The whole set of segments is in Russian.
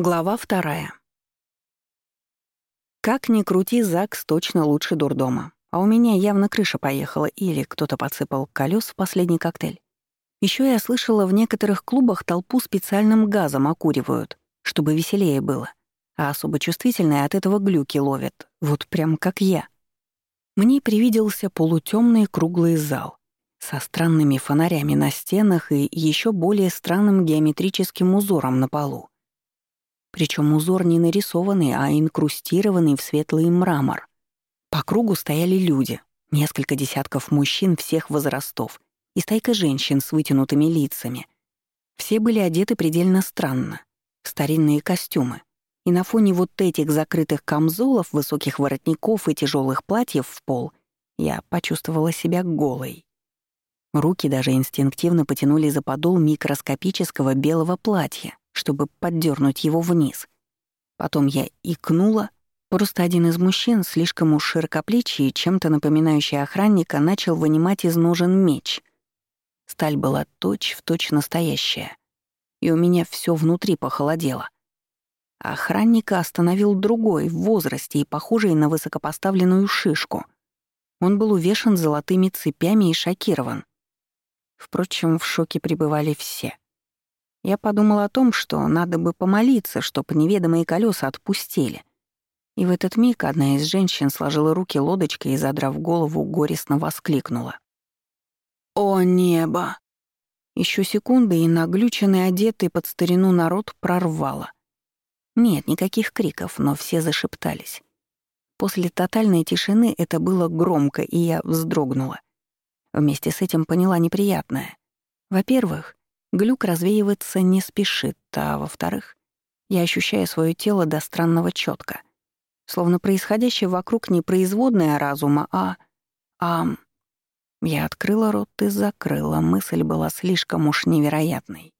Глава вторая. Как ни крути, ЗАГС точно лучше дурдома. А у меня явно крыша поехала или кто-то подсыпал колес в последний коктейль. Еще я слышала, в некоторых клубах толпу специальным газом окуривают, чтобы веселее было. А особо чувствительные от этого глюки ловят. Вот прям как я. Мне привиделся полутемный круглый зал со странными фонарями на стенах и еще более странным геометрическим узором на полу. Причем узор не нарисованный, а инкрустированный в светлый мрамор. По кругу стояли люди, несколько десятков мужчин всех возрастов и стайка женщин с вытянутыми лицами. Все были одеты предельно странно, старинные костюмы. И на фоне вот этих закрытых камзолов, высоких воротников и тяжелых платьев в пол я почувствовала себя голой. Руки даже инстинктивно потянули за подол микроскопического белого платья, чтобы поддернуть его вниз. Потом я икнула. Просто один из мужчин, слишком уж широкоплечий и чем-то напоминающий охранника, начал вынимать из ножен меч. Сталь была точь-в-точь настоящая. И у меня все внутри похолодело. Охранника остановил другой, в возрасте и похожий на высокопоставленную шишку. Он был увешан золотыми цепями и шокирован. Впрочем, в шоке пребывали все. Я подумал о том, что надо бы помолиться, чтобы неведомые колеса отпустили. И в этот миг одна из женщин сложила руки лодочкой и, задрав голову, горестно воскликнула. «О небо!» Еще секунды, и наглюченный, одетый под старину народ прорвало. Нет, никаких криков, но все зашептались. После тотальной тишины это было громко, и я вздрогнула. Вместе с этим поняла неприятное. Во-первых, Глюк развеиваться не спешит, а во-вторых, я ощущаю свое тело до странного четко, словно происходящее вокруг не производное разума, а... а... Я открыла рот и закрыла, мысль была слишком уж невероятной.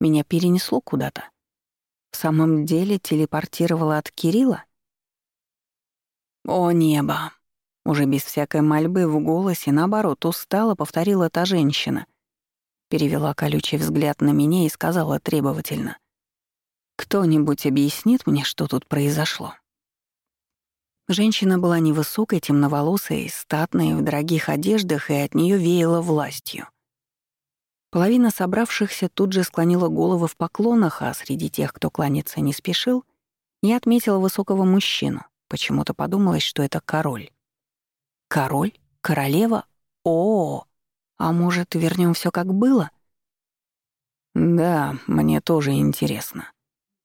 Меня перенесло куда-то. В самом деле телепортировало от Кирилла? «О небо!» Уже без всякой мольбы в голосе, наоборот, устало повторила та женщина, Перевела колючий взгляд на меня и сказала требовательно. «Кто-нибудь объяснит мне, что тут произошло?» Женщина была невысокой, темноволосой, статной, в дорогих одеждах, и от нее веяло властью. Половина собравшихся тут же склонила головы в поклонах, а среди тех, кто кланяться не спешил, я отметила высокого мужчину. Почему-то подумалось, что это король. Король? Королева? О, -о, -о а может, вернем все как было? Да, мне тоже интересно,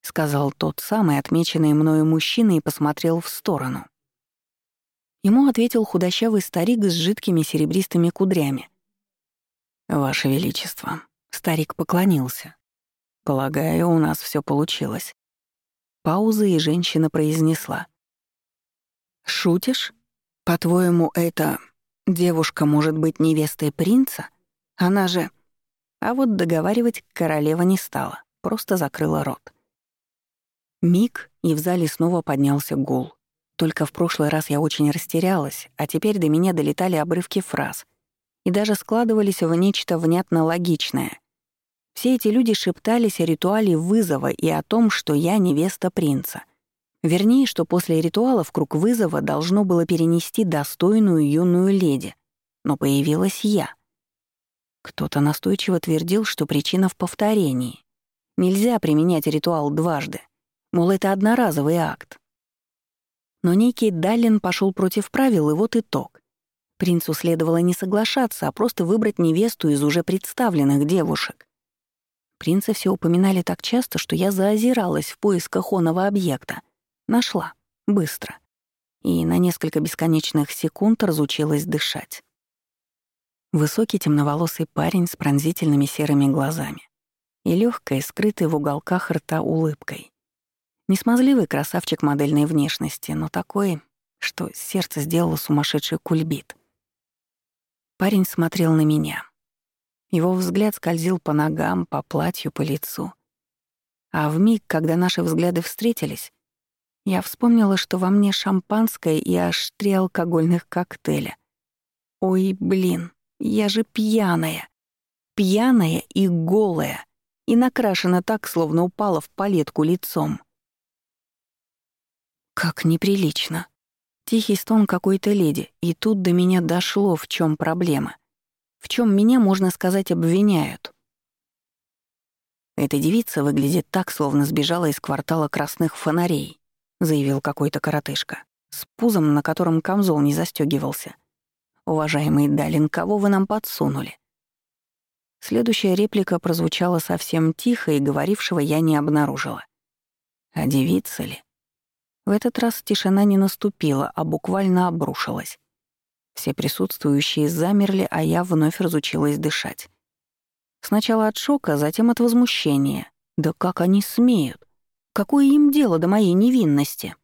сказал тот самый отмеченный мною мужчина и посмотрел в сторону. Ему ответил худощавый старик с жидкими серебристыми кудрями. «Ваше Величество», — старик поклонился. «Полагаю, у нас все получилось». Пауза, и женщина произнесла. «Шутишь? По-твоему, это Девушка может быть невестой принца? Она же... А вот договаривать королева не стала, просто закрыла рот. Миг, и в зале снова поднялся гул. Только в прошлый раз я очень растерялась, а теперь до меня долетали обрывки фраз и даже складывались в нечто внятно логичное. Все эти люди шептались о ритуале вызова и о том, что я невеста принца — Вернее, что после ритуала в круг вызова должно было перенести достойную юную леди. Но появилась я. Кто-то настойчиво твердил, что причина в повторении. Нельзя применять ритуал дважды. Мол, это одноразовый акт. Но некий Даллин пошел против правил, и вот итог. Принцу следовало не соглашаться, а просто выбрать невесту из уже представленных девушек. Принца все упоминали так часто, что я заозиралась в поисках оного объекта — Нашла. Быстро. И на несколько бесконечных секунд разучилась дышать. Высокий темноволосый парень с пронзительными серыми глазами и легкой, скрытой в уголках рта улыбкой. Несмазливый красавчик модельной внешности, но такой, что сердце сделало сумасшедший кульбит. Парень смотрел на меня. Его взгляд скользил по ногам, по платью, по лицу. А в миг, когда наши взгляды встретились, я вспомнила, что во мне шампанское и аж три алкогольных коктейля. Ой, блин, я же пьяная. Пьяная и голая. и накрашена так, словно упала в палетку лицом. Как неприлично. Тихий стон какой-то леди, и тут до меня дошло, в чем проблема. В чем меня, можно сказать, обвиняют. «Эта девица выглядит так, словно сбежала из квартала красных фонарей», — заявил какой-то коротышка, с пузом, на котором камзол не застегивался. «Уважаемый Далин, кого вы нам подсунули?» Следующая реплика прозвучала совсем тихо, и говорившего я не обнаружила. А девица ли? В этот раз тишина не наступила, а буквально обрушилась. Все присутствующие замерли, а я вновь разучилась дышать. Сначала от шока, затем от возмущения. Да как они смеют? Какое им дело до моей невинности?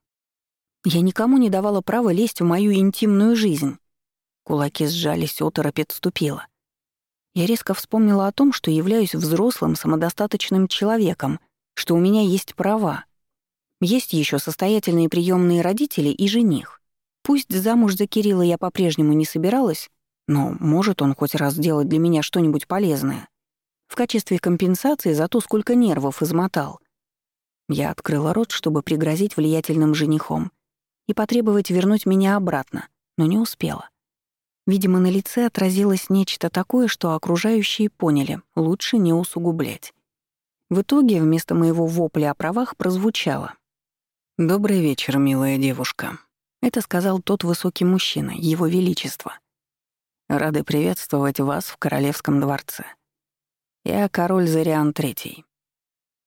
Я никому не давала права лезть в мою интимную жизнь. Кулаки сжались, оторопь отступила. Я резко вспомнила о том, что являюсь взрослым, самодостаточным человеком, что у меня есть права. Есть еще состоятельные приемные родители и жених. Пусть замуж за Кирилла я по-прежнему не собиралась, но может он хоть раз сделать для меня что-нибудь полезное. В качестве компенсации за то, сколько нервов измотал. Я открыла рот, чтобы пригрозить влиятельным женихом и потребовать вернуть меня обратно, но не успела. Видимо, на лице отразилось нечто такое, что окружающие поняли, лучше не усугублять. В итоге вместо моего вопля о правах прозвучало. «Добрый вечер, милая девушка», — это сказал тот высокий мужчина, его величество. «Рады приветствовать вас в королевском дворце. Я король Зариан Третий.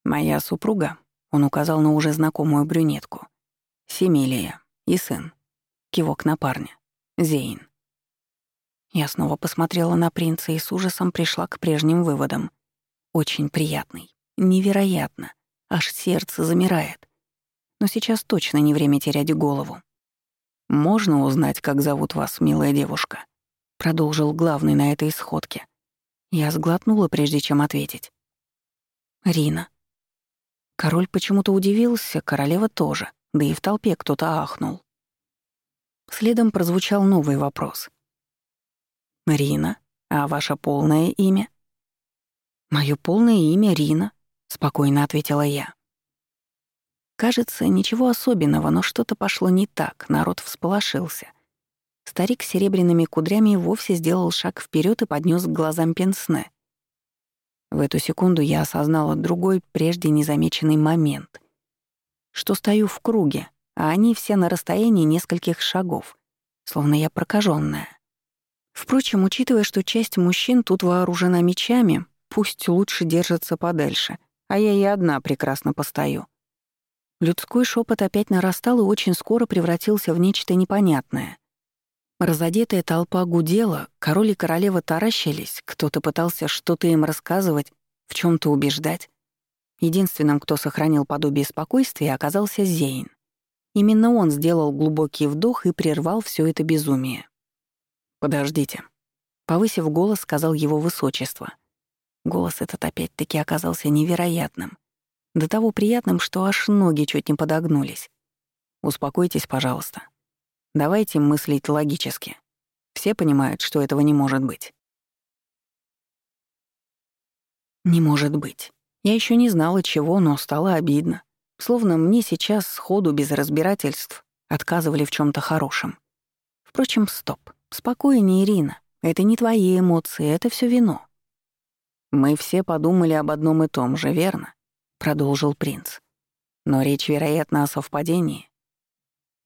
Моя супруга, он указал на уже знакомую брюнетку, Семилия и сын, кивок на парня, Зейн. Я снова посмотрела на принца и с ужасом пришла к прежним выводам. Очень приятный. Невероятно. Аж сердце замирает. Но сейчас точно не время терять голову. «Можно узнать, как зовут вас, милая девушка?» Продолжил главный на этой сходке. Я сглотнула, прежде чем ответить. «Рина». Король почему-то удивился, королева тоже, да и в толпе кто-то ахнул. Следом прозвучал новый вопрос. «Рина, а ваше полное имя?» «Моё полное имя Рина», — спокойно ответила я. Кажется, ничего особенного, но что-то пошло не так, народ всполошился. Старик с серебряными кудрями вовсе сделал шаг вперед и поднес к глазам пенсне. В эту секунду я осознала другой, прежде незамеченный момент. Что стою в круге, а они все на расстоянии нескольких шагов, словно я прокаженная. Впрочем, учитывая, что часть мужчин тут вооружена мечами, пусть лучше держатся подальше, а я и одна прекрасно постою. Людской шепот опять нарастал и очень скоро превратился в нечто непонятное. Разодетая толпа гудела, король и королева таращились, кто-то пытался что-то им рассказывать, в чем то убеждать. Единственным, кто сохранил подобие спокойствия, оказался Зейн. Именно он сделал глубокий вдох и прервал все это безумие. «Подождите», — повысив голос, сказал его высочество. Голос этот опять-таки оказался невероятным. До того приятным, что аж ноги чуть не подогнулись. «Успокойтесь, пожалуйста. Давайте мыслить логически. Все понимают, что этого не может быть». «Не может быть. Я еще не знала, чего, но стало обидно. Словно мне сейчас сходу без разбирательств отказывали в чем то хорошем. Впрочем, стоп. «Спокойнее, Ирина. Это не твои эмоции, это все вино». «Мы все подумали об одном и том же, верно?» — продолжил принц. «Но речь, вероятно, о совпадении.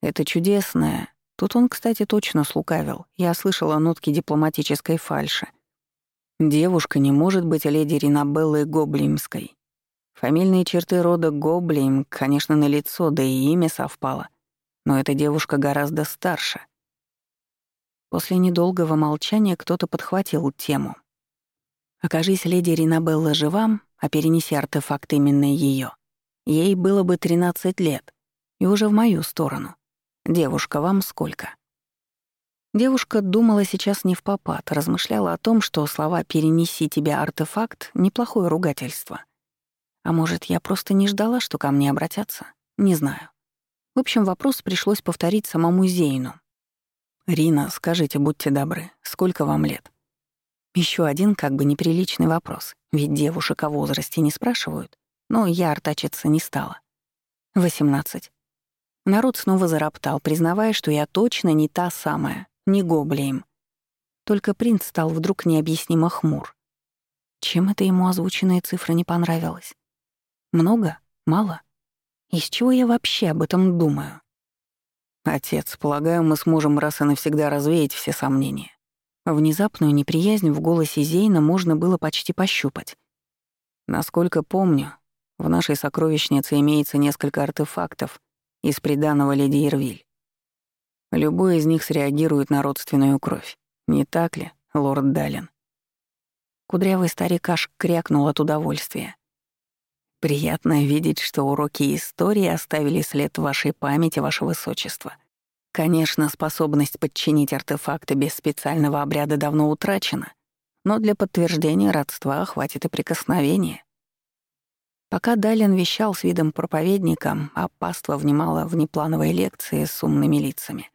Это чудесное. Тут он, кстати, точно слукавил. Я слышала нотки дипломатической фальши. Девушка не может быть леди Ринабеллой Гоблимской. Фамильные черты рода Гоблим, конечно, налицо, да и имя совпало. Но эта девушка гораздо старше. После недолгого молчания кто-то подхватил тему. Окажись леди Ринабелла жива, а перенеси артефакт именно ее, ей было бы 13 лет, и уже в мою сторону. Девушка, вам сколько? Девушка думала сейчас не в попад, размышляла о том, что слова «перенеси тебя артефакт» — неплохое ругательство. А может, я просто не ждала, что ко мне обратятся? Не знаю. В общем, вопрос пришлось повторить самому Зейну, «Рина, скажите, будьте добры, сколько вам лет?» Еще один как бы неприличный вопрос. ведь девушек о возрасте не спрашивают, но я артачиться не стала. Восемнадцать. Народ снова зароптал, признавая, что я точно не та самая, не гоблеем. Только принц стал вдруг необъяснимо хмур. Чем это ему озвученная цифра не понравилась? Много? Мало? Из чего я вообще об этом думаю? Отец, полагаю, мы сможем раз и навсегда развеять все сомнения. Внезапную неприязнь в голосе Зейна можно было почти пощупать. Насколько помню, в нашей сокровищнице имеется несколько артефактов из приданого леди Ирвиль. Любой из них среагирует на родственную кровь. Не так ли, лорд Далин? Кудрявый старик аж крякнул от удовольствия. Приятно видеть, что уроки истории оставили след в вашей памяти, ваше высочество. Конечно, способность подчинить артефакты без специального обряда давно утрачена, но для подтверждения родства хватит и прикосновения. Пока Далин вещал с видом проповедника, а паства внимала в неплановой лекции с умными лицами.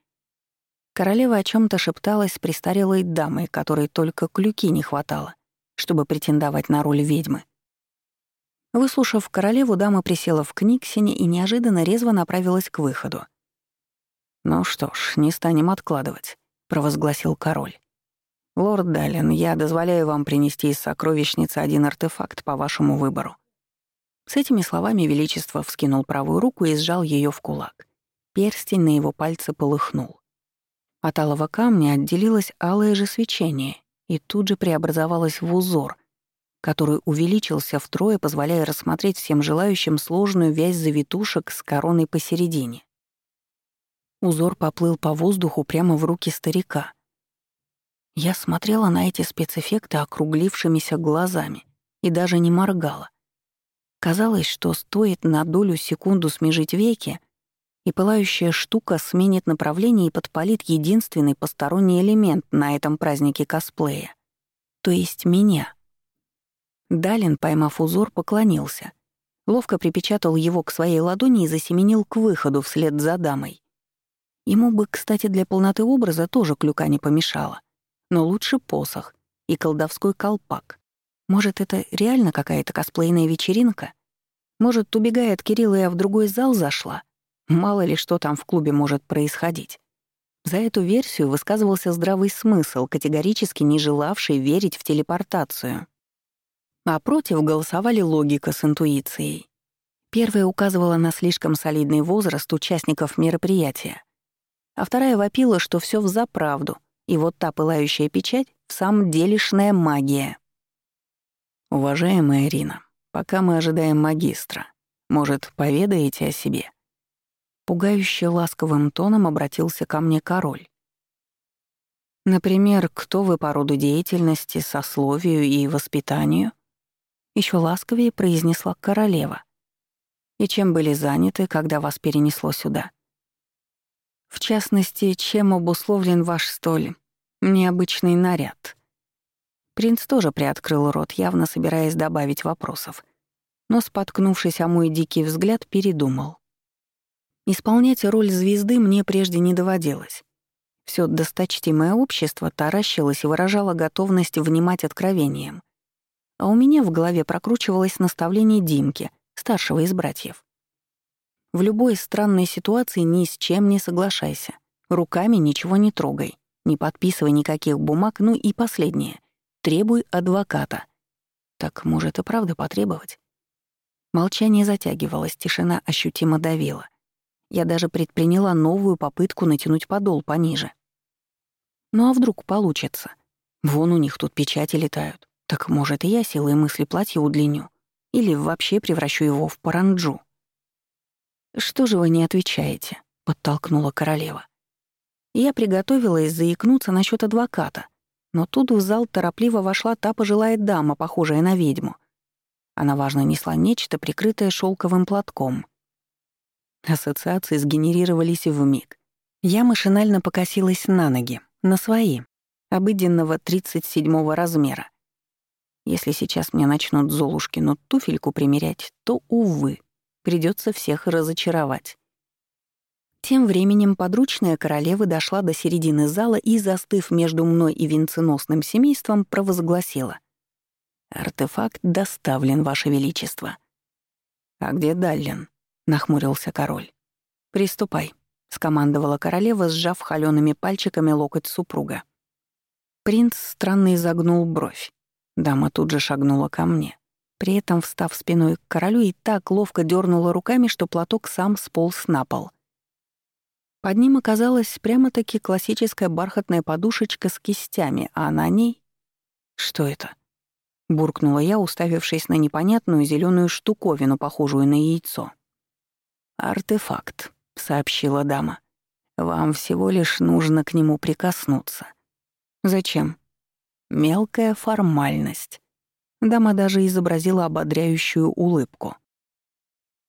Королева о чем то шепталась с престарелой дамой, которой только клюки не хватало, чтобы претендовать на роль ведьмы. Выслушав королеву, дама присела в книгсине и неожиданно резво направилась к выходу. «Ну что ж, не станем откладывать», — провозгласил король. «Лорд Даллен, я дозволяю вам принести из сокровищницы один артефакт по вашему выбору». С этими словами Величество вскинул правую руку и сжал ее в кулак. Перстень на его пальце полыхнул. От алого камня отделилось алое же свечение и тут же преобразовалось в узор, который увеличился втрое, позволяя рассмотреть всем желающим сложную вязь завитушек с короной посередине. Узор поплыл по воздуху прямо в руки старика. Я смотрела на эти спецэффекты округлившимися глазами и даже не моргала. Казалось, что стоит на долю секунду смежить веки, и пылающая штука сменит направление и подпалит единственный посторонний элемент на этом празднике косплея, то есть меня. Далин, поймав узор, поклонился. Ловко припечатал его к своей ладони и засеменил к выходу вслед за дамой. Ему бы, кстати, для полноты образа тоже клюка не помешало. Но лучше посох и колдовской колпак. Может, это реально какая-то косплейная вечеринка? Может, убегая от Кирилла, я в другой зал зашла? Мало ли что там в клубе может происходить. За эту версию высказывался здравый смысл, категорически не желавший верить в телепортацию. А против голосовали логика с интуицией. Первая указывала на слишком солидный возраст участников мероприятия, а вторая вопила, что все взаправду, и вот та пылающая печать в самом делешная магия. «Уважаемая Ирина, пока мы ожидаем магистра, может, поведаете о себе?» Пугающе ласковым тоном обратился ко мне король. Например, кто вы по роду деятельности, сословию и воспитанию? еще ласковее произнесла королева. И чем были заняты, когда вас перенесло сюда? В частности, чем обусловлен ваш столь необычный наряд? Принц тоже приоткрыл рот, явно собираясь добавить вопросов. Но, споткнувшись о мой дикий взгляд, передумал. Исполнять роль звезды мне прежде не доводилось. Всё досточтимое общество таращилось и выражало готовность внимать откровениям а у меня в голове прокручивалось наставление Димки, старшего из братьев. В любой странной ситуации ни с чем не соглашайся. Руками ничего не трогай, не подписывай никаких бумаг, ну и последнее. Требуй адвоката. Так, может, и правда потребовать? Молчание затягивалось, тишина ощутимо давила. Я даже предприняла новую попытку натянуть подол пониже. Ну а вдруг получится? Вон у них тут печати летают. Так, может, и я силой мысли платье удлиню? Или вообще превращу его в паранджу? «Что же вы не отвечаете?» — подтолкнула королева. Я приготовилась заикнуться насчет адвоката, но тут в зал торопливо вошла та пожилая дама, похожая на ведьму. Она важно несла нечто, прикрытое шелковым платком. Ассоциации сгенерировались в миг. Я машинально покосилась на ноги, на свои, обыденного 37-го размера. Если сейчас мне начнут Золушкину туфельку примерять, то, увы, придется всех разочаровать. Тем временем подручная королевы дошла до середины зала и, застыв между мной и венценосным семейством, провозгласила. Артефакт доставлен, Ваше Величество. А где Даллин? нахмурился король. Приступай, скомандовала королева, сжав холёными пальчиками локоть супруга. Принц странно изогнул бровь. Дама тут же шагнула ко мне, при этом встав спиной к королю и так ловко дернула руками, что платок сам сполз на пол. Под ним оказалась прямо-таки классическая бархатная подушечка с кистями, а на ней... Что это? буркнула я, уставившись на непонятную зеленую штуковину, похожую на яйцо. «Артефакт», — сообщила дама. «Вам всего лишь нужно к нему прикоснуться». «Зачем?» «Мелкая формальность». Дама даже изобразила ободряющую улыбку.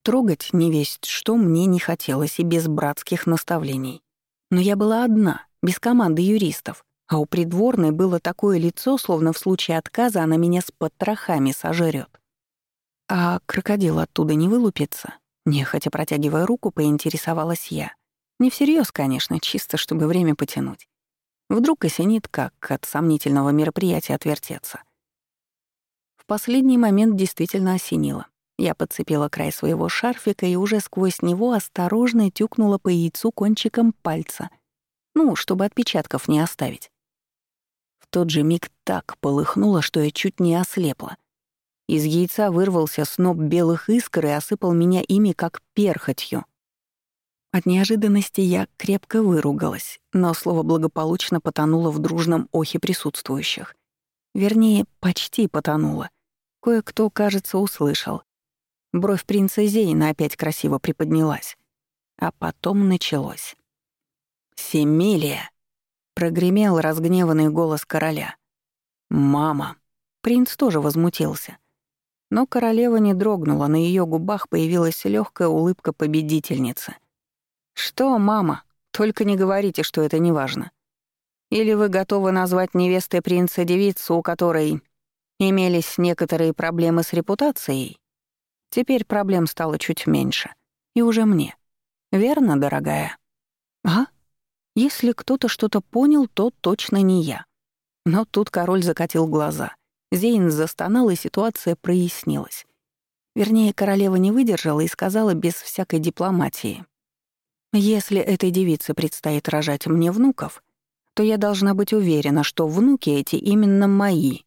Трогать невесть, что мне не хотелось и без братских наставлений. Но я была одна, без команды юристов, а у придворной было такое лицо, словно в случае отказа она меня с потрохами сожрет. А крокодил оттуда не вылупится? Нехотя протягивая руку, поинтересовалась я. Не всерьез, конечно, чисто чтобы время потянуть. Вдруг осенит, как от сомнительного мероприятия отвертеться. В последний момент действительно осенило. Я подцепила край своего шарфика и уже сквозь него осторожно тюкнула по яйцу кончиком пальца. Ну, чтобы отпечатков не оставить тот же миг так полыхнуло, что я чуть не ослепла. Из яйца вырвался сноп белых искр и осыпал меня ими, как перхотью. От неожиданности я крепко выругалась, но слово благополучно потонуло в дружном охе присутствующих. Вернее, почти потонуло. Кое-кто, кажется, услышал. Бровь принца Зейна опять красиво приподнялась. А потом началось. «Семилия!» Прогремел разгневанный голос короля. «Мама!» Принц тоже возмутился. Но королева не дрогнула, на ее губах появилась легкая улыбка победительницы. «Что, мама? Только не говорите, что это не важно. Или вы готовы назвать невестой принца девицу, у которой имелись некоторые проблемы с репутацией? Теперь проблем стало чуть меньше. И уже мне. Верно, дорогая?» «А?» Если кто-то что-то понял, то точно не я. Но тут король закатил глаза. Зейн застонал, и ситуация прояснилась. Вернее, королева не выдержала и сказала без всякой дипломатии. «Если этой девице предстоит рожать мне внуков, то я должна быть уверена, что внуки эти именно мои,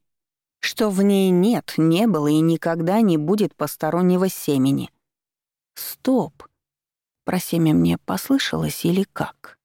что в ней нет, не было и никогда не будет постороннего семени». «Стоп!» Про семя мне послышалось или как?